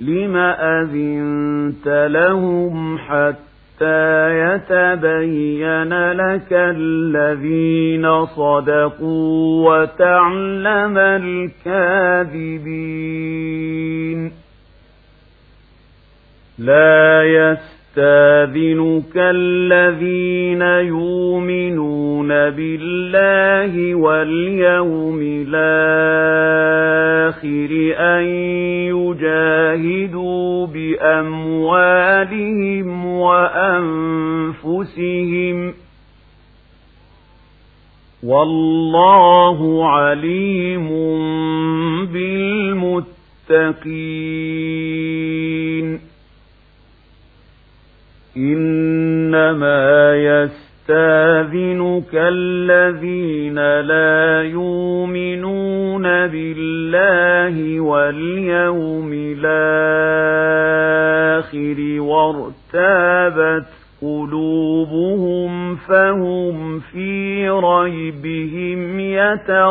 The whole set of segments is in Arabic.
لم أذنت لهم حتى يتبين لك الذين صدقوا وتعلم الكاذبين لا يستاذنك الذين يؤمنون بالله واليوم الآخر أن يجاهدوا بأموالهم وأنفسهم. والله عليم بالمتقين. إنما يستاذنك الذين لا يؤمنون بالله واليوم الآخر وارتابت قلوبهم فهم في ريبهم يترددون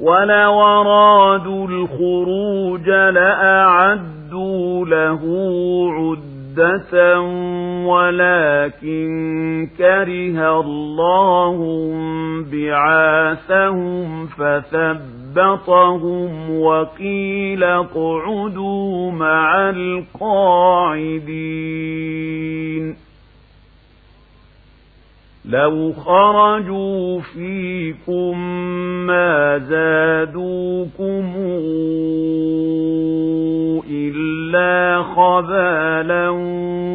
ولو أرادوا الخروج لأعدوا له عدة ولكن كره الله بعاثهم فثبطهم وقيل اقعدوا مع القاعدين. لو خرجوا فيكم ما زادوكم خبالا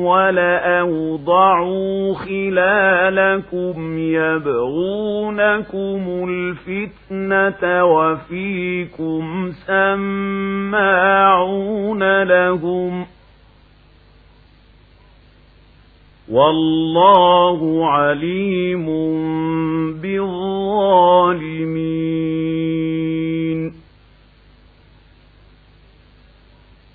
ولأوضعوا خلالكم يبغونكم الفتنة وفيكم سماعون لهم ۖ والله عليم